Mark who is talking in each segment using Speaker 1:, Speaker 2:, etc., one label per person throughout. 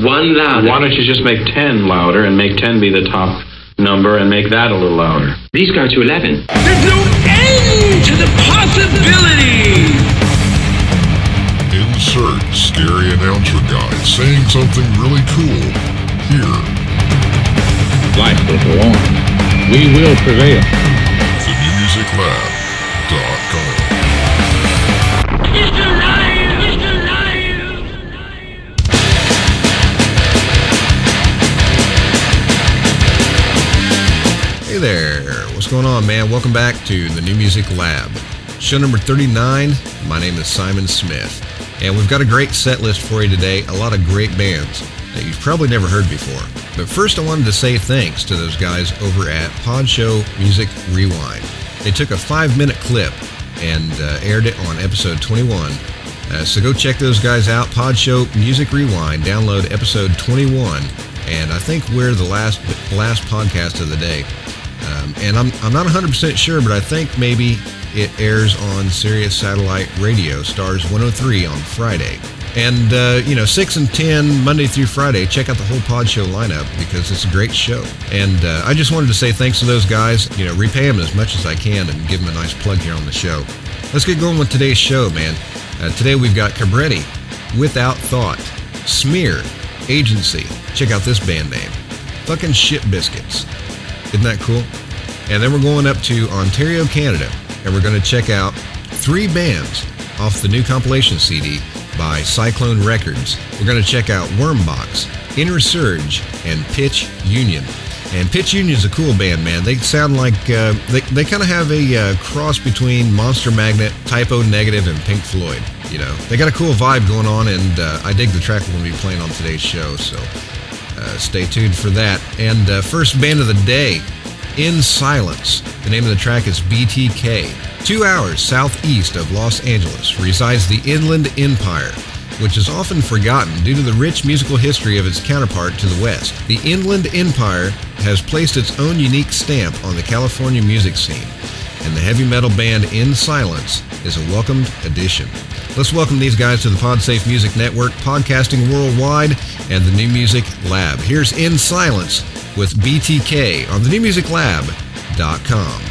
Speaker 1: One louder.
Speaker 2: Why don't you just make 10 louder and make 10 be the top number and make that a little louder?
Speaker 1: These go to 11.
Speaker 3: There's no end to the possibilities!
Speaker 4: Insert scary announcer guy saying something really cool here.
Speaker 5: Life will go on. We will prevail.
Speaker 4: TheNewMusicLab.com.
Speaker 6: there, what's going on, man? Welcome back to the New Music Lab. Show number 39. My name is Simon Smith, and we've got a great set list for you today. A lot of great bands that you've probably never heard before. But first, I wanted to say thanks to those guys over at Pod Show Music Rewind. They took a five minute clip and uh, aired it on episode 21. Uh, so go check those guys out. Pod Show Music Rewind. Download episode 21, and I think we're the last last podcast of the day. Um, and I'm, I'm not 100% sure, but I think maybe it airs on Sirius Satellite Radio, Stars 103 on Friday. And, uh, you know, 6 and 10, Monday through Friday, check out the whole Pod Show lineup because it's a great show. And uh, I just wanted to say thanks to those guys, you know, repay them as much as I can and give them a nice plug here on the show. Let's get going with today's show, man. Uh, today we've got Cabretti, Without Thought, Smear, Agency. Check out this band name. Fucking Shit Biscuits. Isn't that cool? And then we're going up to Ontario, Canada, and we're going to check out three bands off the new compilation CD by Cyclone Records. We're going to check out Wormbox, Inner Surge, and Pitch Union. And Pitch Union's a cool band, man. They sound like uh, they, they kind of have a uh, cross between Monster Magnet, Type O Negative, and Pink Floyd. You know, they got a cool vibe going on, and uh, I dig the track we're going to be playing on today's show. So uh, stay tuned for that. And uh, first band of the day, In Silence. The name of the track is BTK. Two hours southeast of Los Angeles resides the Inland Empire, which is often forgotten due to the rich musical history of its counterpart to the west. The Inland Empire has placed its own unique stamp on the California music scene, and the heavy metal band In Silence is a welcomed addition. Let's welcome these guys to the PodSafe Music Network, podcasting worldwide, and the New Music Lab. Here's In Silence with BTK on the newmusiclab.com.
Speaker 7: Down!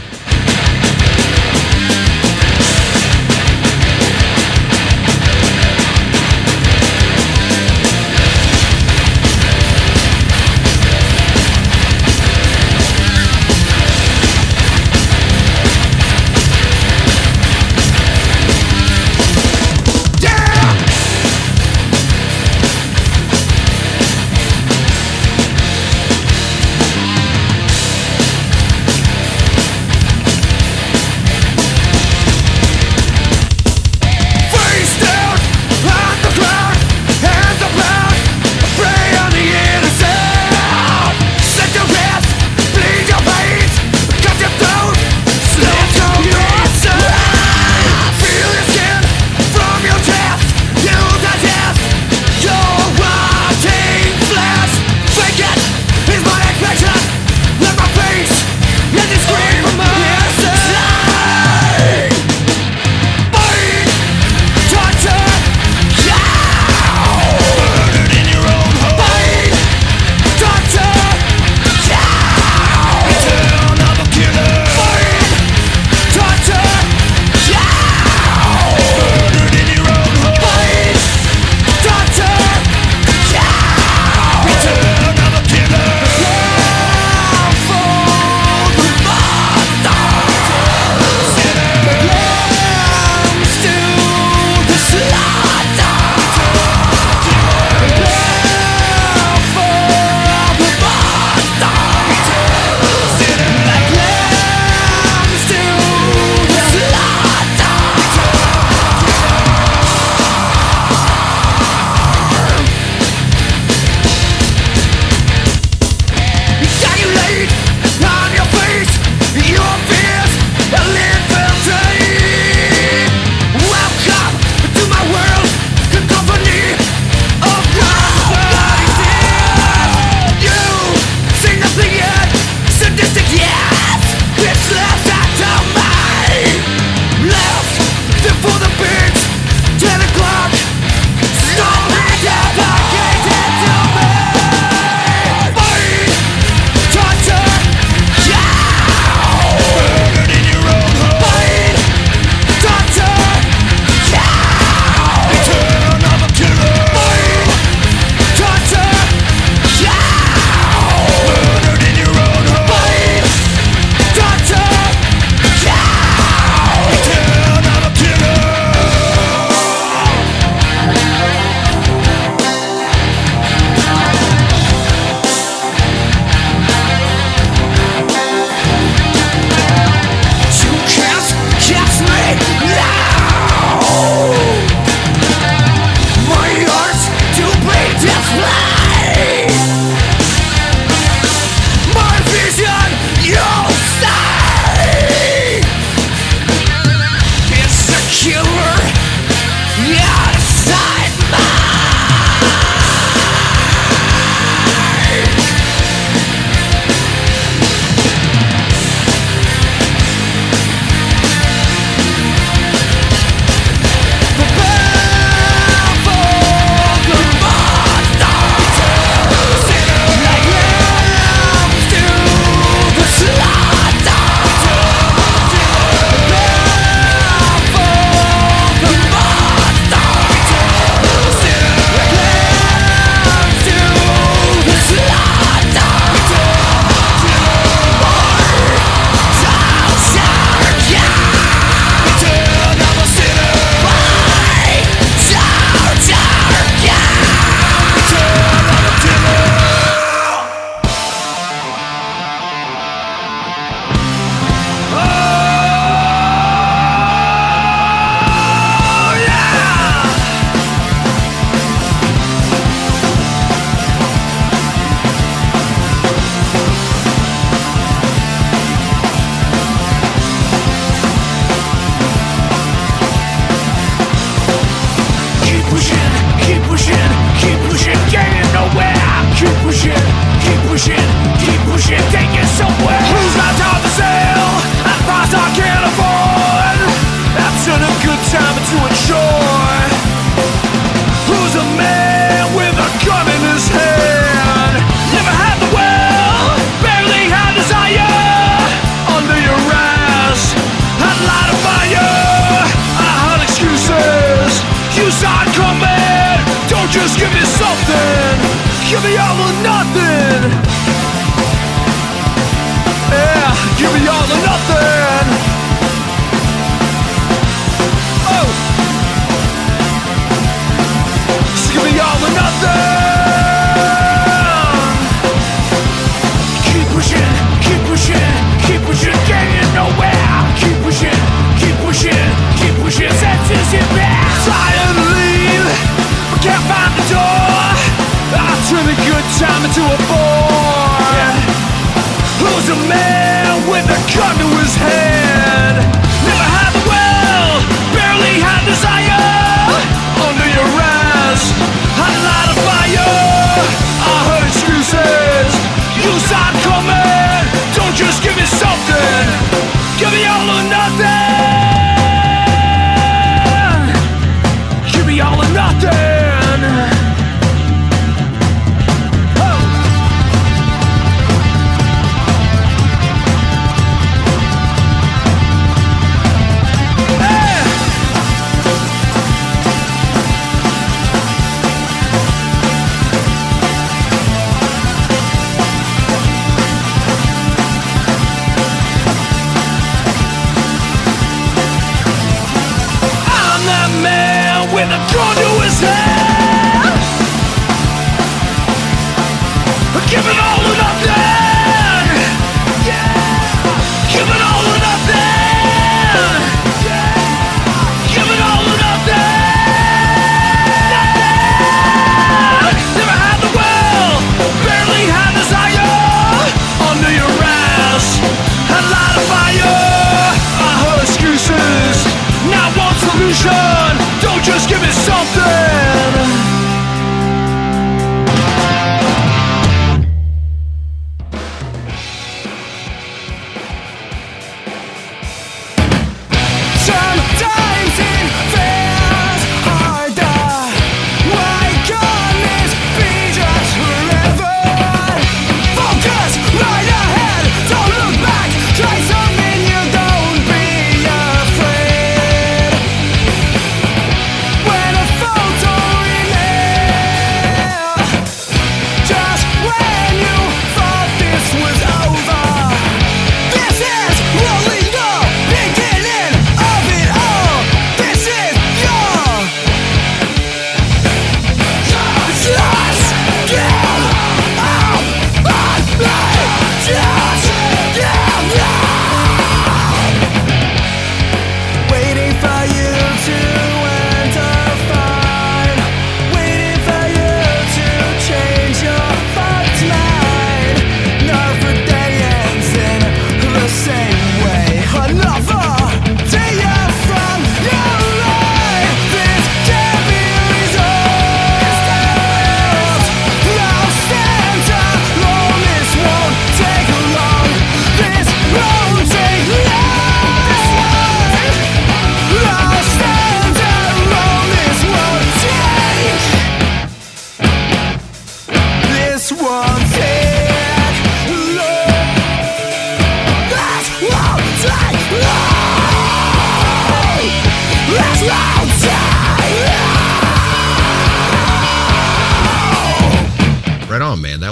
Speaker 3: Show.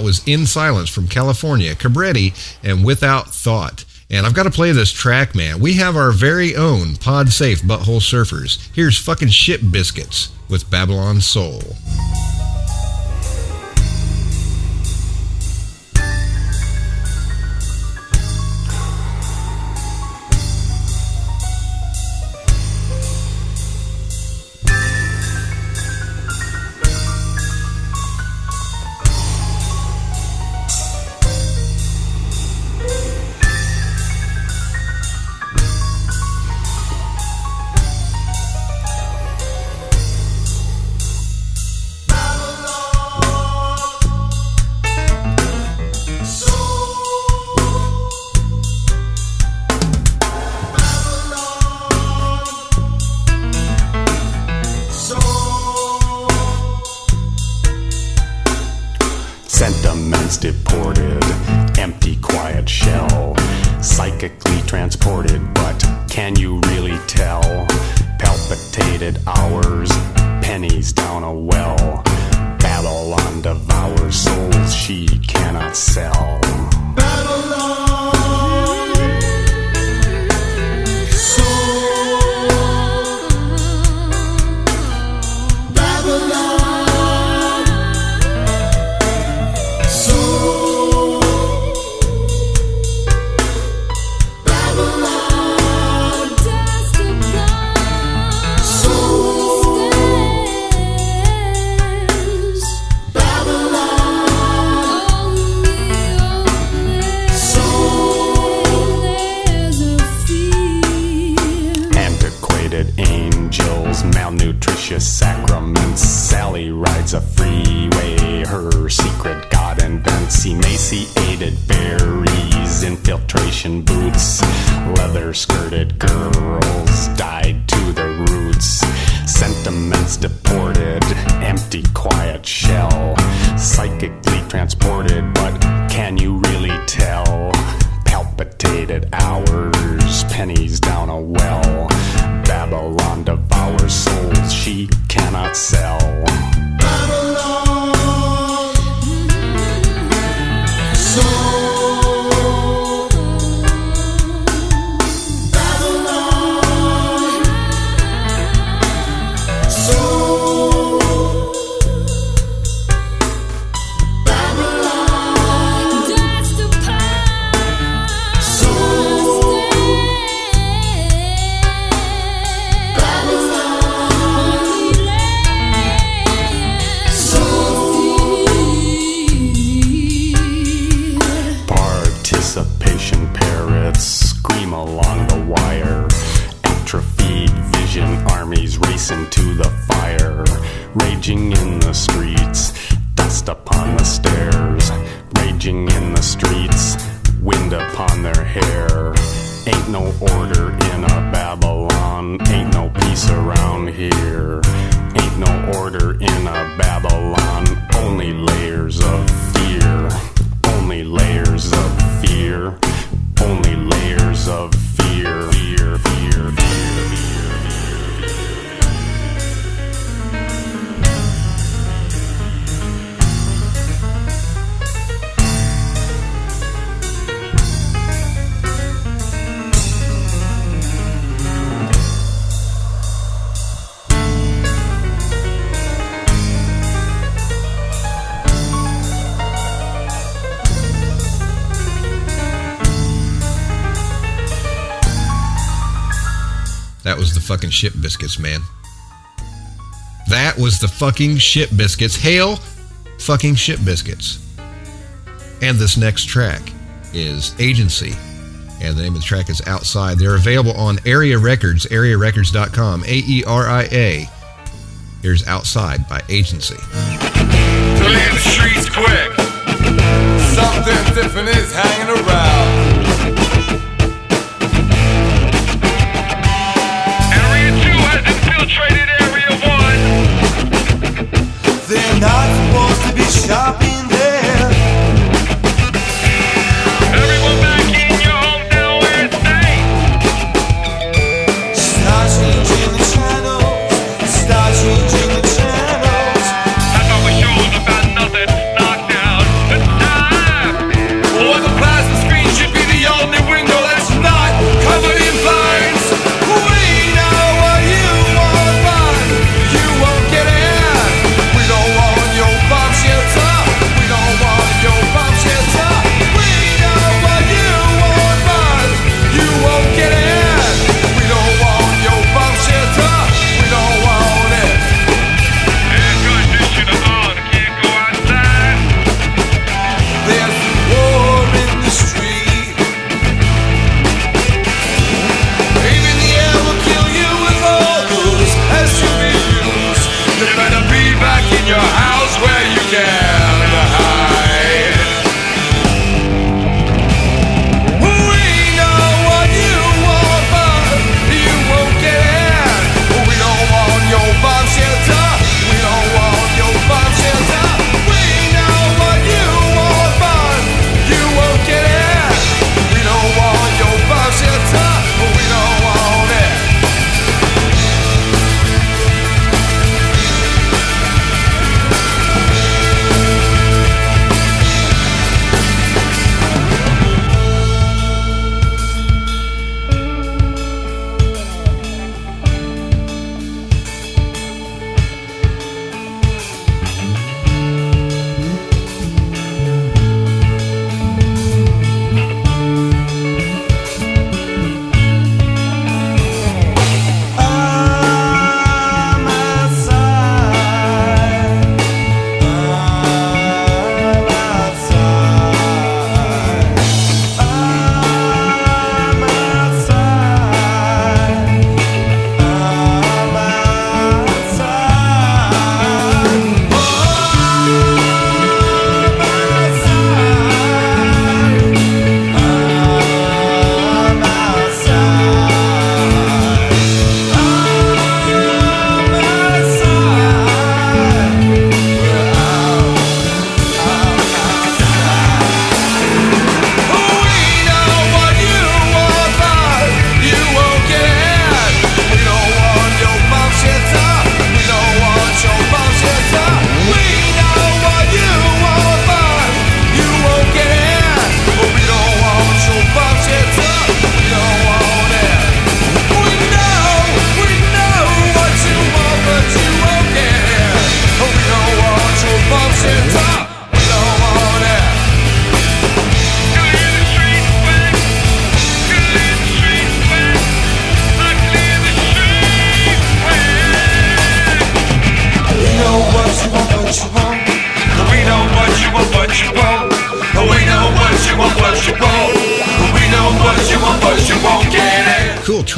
Speaker 3: was In
Speaker 6: Silence from California, Cabretti, and Without Thought. And I've got to play this track, man. We have our very own Pod Safe Butthole Surfers. Here's fucking Ship Biscuits with Babylon Soul.
Speaker 1: Sentiments deported, empty quiet shell, psychically transported, but can you really tell? Palpitated hours, pennies down a well, Babylon devours souls she cannot sell. Babylon! Fairies, infiltration boots, leather skirted girls died to the roots. Sentiments deported, empty, quiet shell. Psychically transported, but can you really tell? palpitated hours, pennies down a well. Babylon devours souls she cannot sell. The streets, dust upon the stairs. Raging in the streets, wind upon their hair. Ain't no order in a Babylon, ain't no peace around here. Ain't no order in a Babylon, only layers of fear. Only layers of fear. Only layers of. Fear, fear, fear, fear,
Speaker 6: That was the fucking ship biscuits, man. That was the fucking ship biscuits. Hail fucking ship biscuits. And this next track is Agency. And the name of the track is Outside. They're available on Aeria Records, aeriarecords.com, A E R I A. Here's Outside by Agency.
Speaker 7: The streets quick. Something different is hanging around.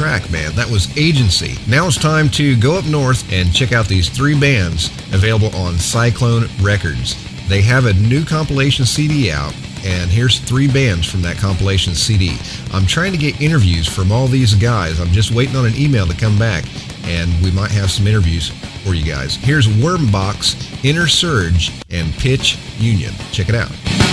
Speaker 6: Track, man. That was Agency. Now it's time to go up north and check out these three bands available on Cyclone Records. They have a new compilation CD out, and here's three bands from that compilation CD. I'm trying to get interviews from all these guys. I'm just waiting on an email to come back, and we might have some interviews for you guys. Here's Wormbox, Inner Surge, and Pitch Union. Check it out.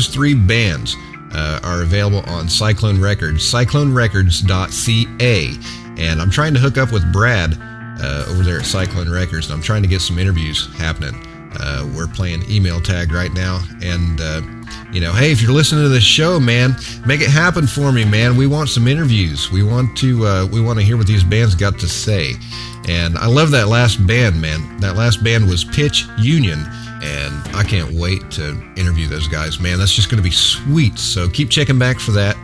Speaker 6: Those three bands uh, are available on Cyclone Records, cyclonerecords.ca. And I'm trying to hook up with Brad uh, over there at Cyclone Records, and I'm trying to get some interviews happening. Uh, we're playing email tag right now, and uh, you know, hey, if you're listening to this show, man, make it happen for me, man. We want some interviews. We want to uh, we want to hear what these bands got to say. And I love that last band, man. That last band was Pitch Union, and I can't wait to interview those guys, man. That's just going to be sweet. So keep checking back for that.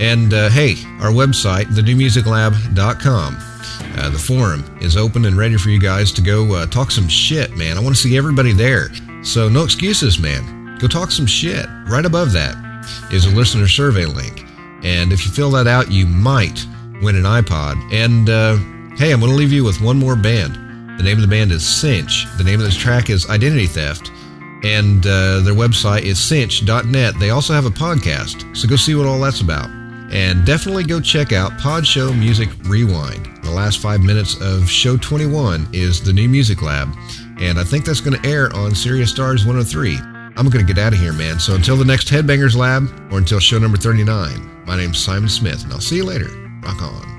Speaker 6: And uh, hey, our website, thenewmusiclab.com. Uh, the forum is open and ready for you guys to go uh, talk some shit, man. I want to see everybody there. So no excuses, man. Go talk some shit. Right above that is a listener survey link. And if you fill that out, you might win an iPod. And uh, hey, I'm going to leave you with one more band. The name of the band is Cinch. The name of this track is Identity Theft. And uh, their website is cinch.net. They also have a podcast. So go see what all that's about. And definitely go check out Pod Show Music Rewind. The last five minutes of show 21 is the new Music Lab. And I think that's going to air on Sirius Stars 103. I'm going to get out of here, man. So until the next Headbangers Lab or until show number 39, my name's Simon Smith, and I'll see you later. Rock on.